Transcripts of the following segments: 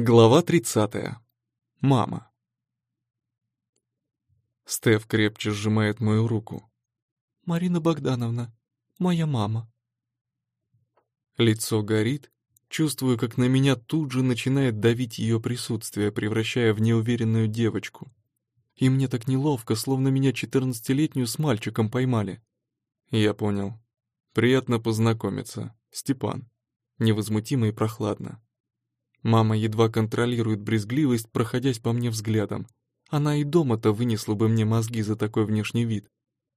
Глава 30. Мама. Стеф крепче сжимает мою руку. «Марина Богдановна, моя мама». Лицо горит, чувствую, как на меня тут же начинает давить ее присутствие, превращая в неуверенную девочку. И мне так неловко, словно меня четырнадцатилетнюю с мальчиком поймали. Я понял. Приятно познакомиться. Степан. Невозмутимо и прохладно. Мама едва контролирует брезгливость, проходясь по мне взглядом. Она и дома-то вынесла бы мне мозги за такой внешний вид.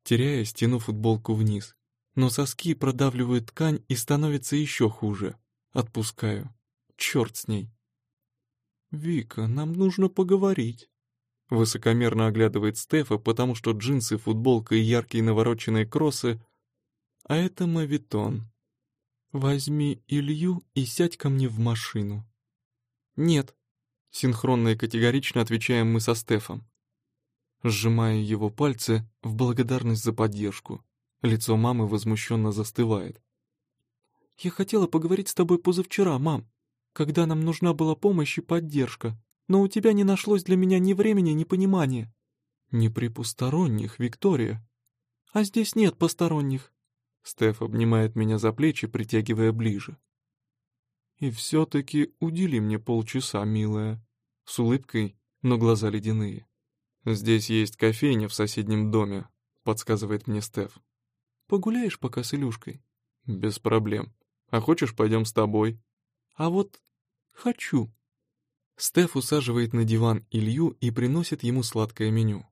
Теряя, стяну футболку вниз. Но соски продавливают ткань и становится еще хуже. Отпускаю. Черт с ней. «Вика, нам нужно поговорить». Высокомерно оглядывает Стефа, потому что джинсы, футболка и яркие навороченные кроссы... А это мавитон. Возьми Илью и сядь ко мне в машину. «Нет», — синхронно и категорично отвечаем мы со Стефом. Сжимая его пальцы в благодарность за поддержку. Лицо мамы возмущенно застывает. «Я хотела поговорить с тобой позавчера, мам, когда нам нужна была помощь и поддержка, но у тебя не нашлось для меня ни времени, ни понимания». «Не при посторонних, Виктория». «А здесь нет посторонних». Стеф обнимает меня за плечи, притягивая ближе. И все-таки удели мне полчаса, милая. С улыбкой, но глаза ледяные. Здесь есть кофейня в соседнем доме, подсказывает мне Стеф. Погуляешь пока с Илюшкой? Без проблем. А хочешь, пойдем с тобой? А вот хочу. Стеф усаживает на диван Илью и приносит ему сладкое меню.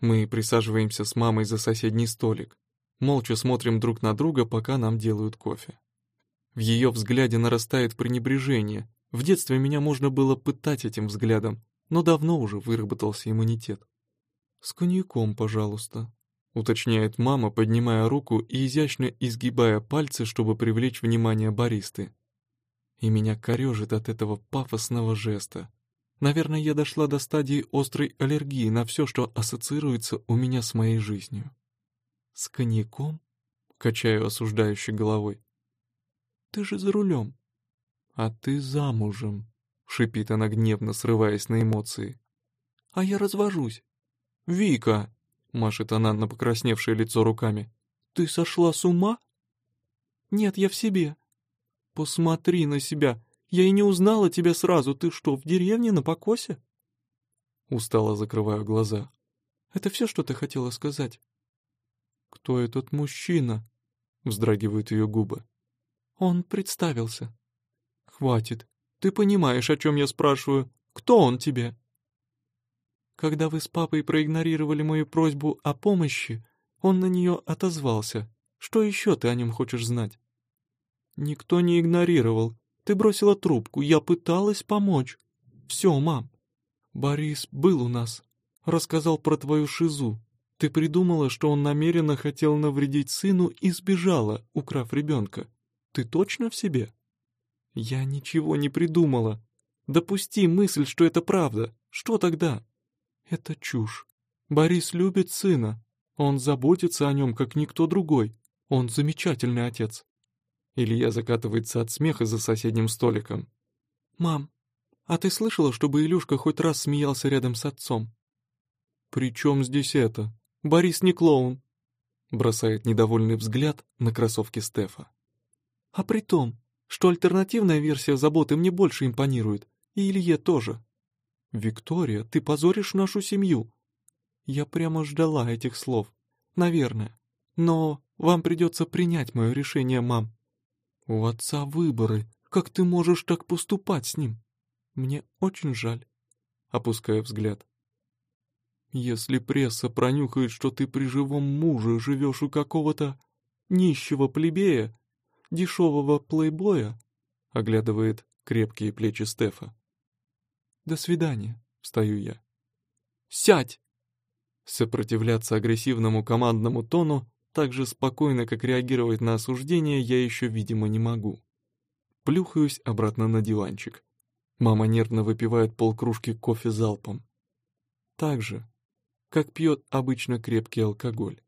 Мы присаживаемся с мамой за соседний столик. Молча смотрим друг на друга, пока нам делают кофе. В ее взгляде нарастает пренебрежение. В детстве меня можно было пытать этим взглядом, но давно уже выработался иммунитет. «С коньяком, пожалуйста», — уточняет мама, поднимая руку и изящно изгибая пальцы, чтобы привлечь внимание баристы. И меня корежит от этого пафосного жеста. Наверное, я дошла до стадии острой аллергии на все, что ассоциируется у меня с моей жизнью. «С коньяком?» — качаю осуждающей головой. Ты же за рулем. А ты замужем, шипит она гневно, срываясь на эмоции. А я развожусь. Вика, машет она на покрасневшее лицо руками. Ты сошла с ума? Нет, я в себе. Посмотри на себя. Я и не узнала тебя сразу. Ты что, в деревне на покосе? Устало закрываю глаза. Это все, что ты хотела сказать? Кто этот мужчина? Вздрагивают ее губы. Он представился. Хватит. Ты понимаешь, о чем я спрашиваю. Кто он тебе? Когда вы с папой проигнорировали мою просьбу о помощи, он на нее отозвался. Что еще ты о нем хочешь знать? Никто не игнорировал. Ты бросила трубку, я пыталась помочь. Все, мам. Борис был у нас. Рассказал про твою шизу. Ты придумала, что он намеренно хотел навредить сыну и сбежала, украв ребенка. Ты точно в себе? Я ничего не придумала. Допусти мысль, что это правда. Что тогда? Это чушь. Борис любит сына. Он заботится о нем, как никто другой. Он замечательный отец. Илья закатывается от смеха за соседним столиком. «Мам, а ты слышала, чтобы Илюшка хоть раз смеялся рядом с отцом?» «При чем здесь это? Борис не клоун!» Бросает недовольный взгляд на кроссовки Стефа. А при том, что альтернативная версия заботы мне больше импонирует, и Илье тоже. Виктория, ты позоришь нашу семью. Я прямо ждала этих слов. Наверное. Но вам придется принять мое решение, мам. У отца выборы. Как ты можешь так поступать с ним? Мне очень жаль. Опуская взгляд. Если пресса пронюхает, что ты при живом муже живешь у какого-то нищего плебея, дешевого плейбоя, оглядывает крепкие плечи Стефа. До свидания, встаю я. Сядь! Сопротивляться агрессивному командному тону так же спокойно, как реагировать на осуждение, я еще, видимо, не могу. Плюхаюсь обратно на диванчик. Мама нервно выпивает полкружки кофе залпом. Так же, как пьет обычно крепкий алкоголь.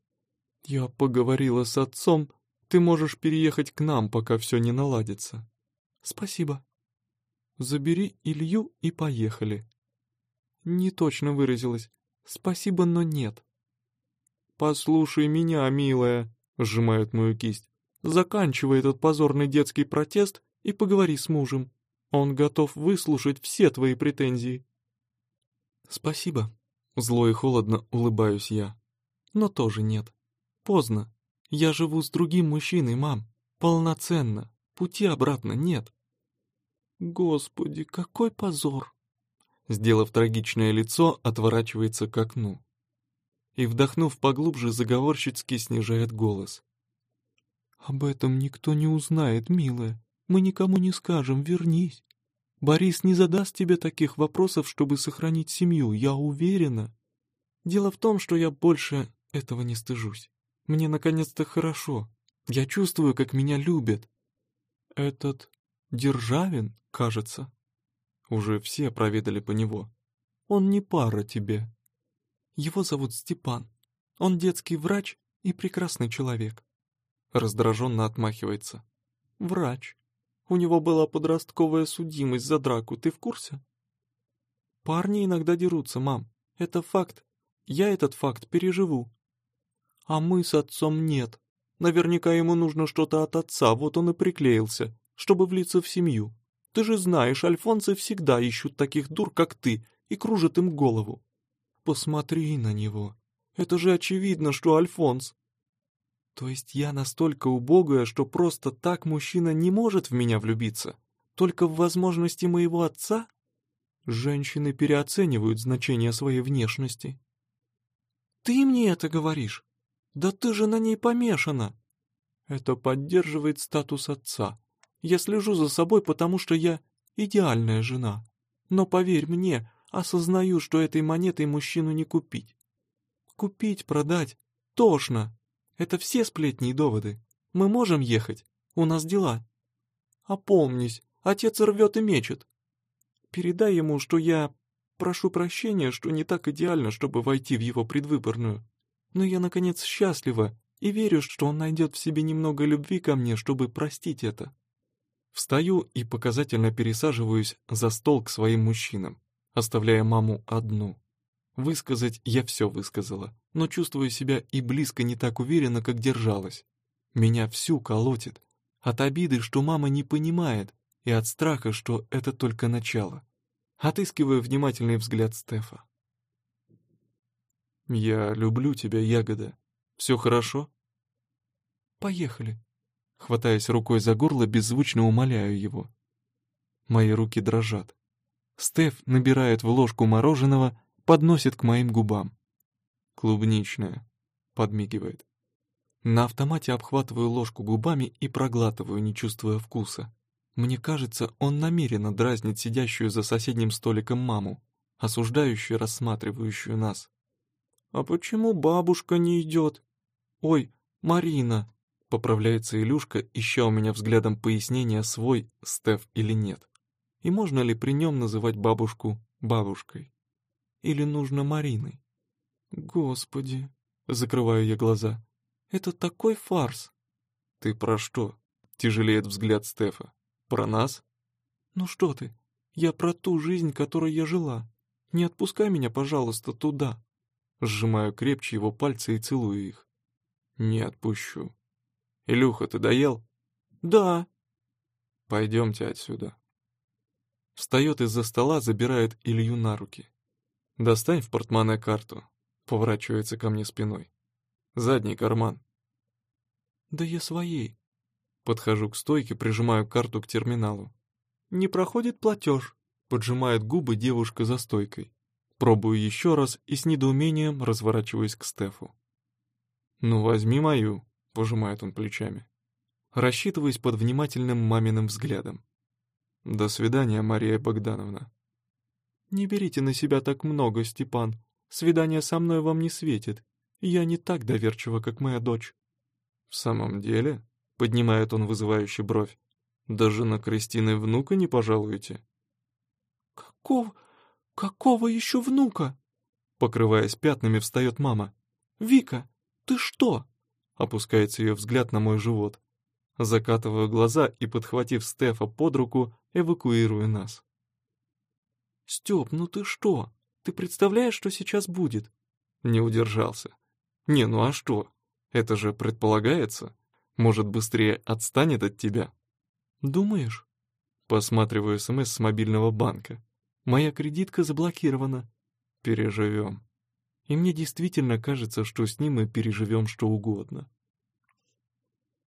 Я поговорила с отцом, ты можешь переехать к нам, пока все не наладится. Спасибо. Забери Илью и поехали. Не точно выразилась. Спасибо, но нет. Послушай меня, милая, сжимает мою кисть. Заканчивай этот позорный детский протест и поговори с мужем. Он готов выслушать все твои претензии. Спасибо. Зло и холодно улыбаюсь я. Но тоже нет. Поздно. Я живу с другим мужчиной, мам. Полноценно. Пути обратно нет. Господи, какой позор! Сделав трагичное лицо, отворачивается к окну. И, вдохнув поглубже, заговорщицки снижает голос. «Об этом никто не узнает, милая. Мы никому не скажем, вернись. Борис не задаст тебе таких вопросов, чтобы сохранить семью, я уверена. Дело в том, что я больше этого не стыжусь. Мне наконец-то хорошо. Я чувствую, как меня любят. Этот Державин, кажется. Уже все проведали по него. Он не пара тебе. Его зовут Степан. Он детский врач и прекрасный человек. Раздраженно отмахивается. Врач. У него была подростковая судимость за драку, ты в курсе? Парни иногда дерутся, мам. Это факт. Я этот факт переживу. А мы с отцом нет. Наверняка ему нужно что-то от отца, вот он и приклеился, чтобы влиться в семью. Ты же знаешь, альфонсы всегда ищут таких дур, как ты, и кружат им голову. Посмотри на него. Это же очевидно, что Альфонс. То есть я настолько убогая, что просто так мужчина не может в меня влюбиться? Только в возможности моего отца? Женщины переоценивают значение своей внешности. Ты мне это говоришь? Да ты же на ней помешана. Это поддерживает статус отца. Я слежу за собой, потому что я идеальная жена. Но поверь мне, осознаю, что этой монетой мужчину не купить. Купить, продать — тошно. Это все сплетни и доводы. Мы можем ехать, у нас дела. Опомнись, отец рвет и мечет. Передай ему, что я прошу прощения, что не так идеально, чтобы войти в его предвыборную. Но я, наконец, счастлива и верю, что он найдет в себе немного любви ко мне, чтобы простить это. Встаю и показательно пересаживаюсь за стол к своим мужчинам, оставляя маму одну. Высказать я все высказала, но чувствую себя и близко не так уверенно, как держалась. Меня всю колотит. От обиды, что мама не понимает, и от страха, что это только начало. Отыскиваю внимательный взгляд Стефа. «Я люблю тебя, Ягода. Все хорошо?» «Поехали». Хватаясь рукой за горло, беззвучно умоляю его. Мои руки дрожат. Стеф набирает в ложку мороженого, подносит к моим губам. «Клубничная», — подмигивает. На автомате обхватываю ложку губами и проглатываю, не чувствуя вкуса. Мне кажется, он намеренно дразнит сидящую за соседним столиком маму, осуждающую, рассматривающую нас. «А почему бабушка не идет?» «Ой, Марина!» — поправляется Илюшка, ища у меня взглядом пояснения, свой Стеф или нет. И можно ли при нем называть бабушку бабушкой? Или нужно Мариной? Господи, закрываю я глаза. Это такой фарс. Ты про что? Тяжелеет взгляд Стефа. Про нас? Ну что ты? Я про ту жизнь, которой я жила. Не отпускай меня, пожалуйста, туда. Сжимаю крепче его пальцы и целую их. Не отпущу. Илюха, ты доел? Да. Пойдемте отсюда. Встает из-за стола, забирает Илью на руки. «Достань в портмоне карту», — поворачивается ко мне спиной. «Задний карман». «Да я своей». Подхожу к стойке, прижимаю карту к терминалу. «Не проходит платеж», — поджимает губы девушка за стойкой. Пробую еще раз и с недоумением разворачиваюсь к Стефу. «Ну, возьми мою», — пожимает он плечами. Рассчитываюсь под внимательным маминым взглядом. «До свидания, Мария Богдановна». «Не берите на себя так много, Степан. Свидание со мной вам не светит. Я не так доверчива, как моя дочь». «В самом деле?» — поднимает он вызывающий бровь. «Даже на Кристины внука не пожалуете?» «Какого... какого еще внука?» Покрываясь пятнами, встает мама. «Вика, ты что?» Опускается ее взгляд на мой живот. Закатываю глаза и, подхватив Стефа под руку, эвакуирую нас. «Степ, ну ты что? Ты представляешь, что сейчас будет?» Не удержался. «Не, ну а что? Это же предполагается. Может, быстрее отстанет от тебя?» «Думаешь?» Посматриваю СМС с мобильного банка. «Моя кредитка заблокирована». «Переживем». И мне действительно кажется, что с ним мы переживем что угодно.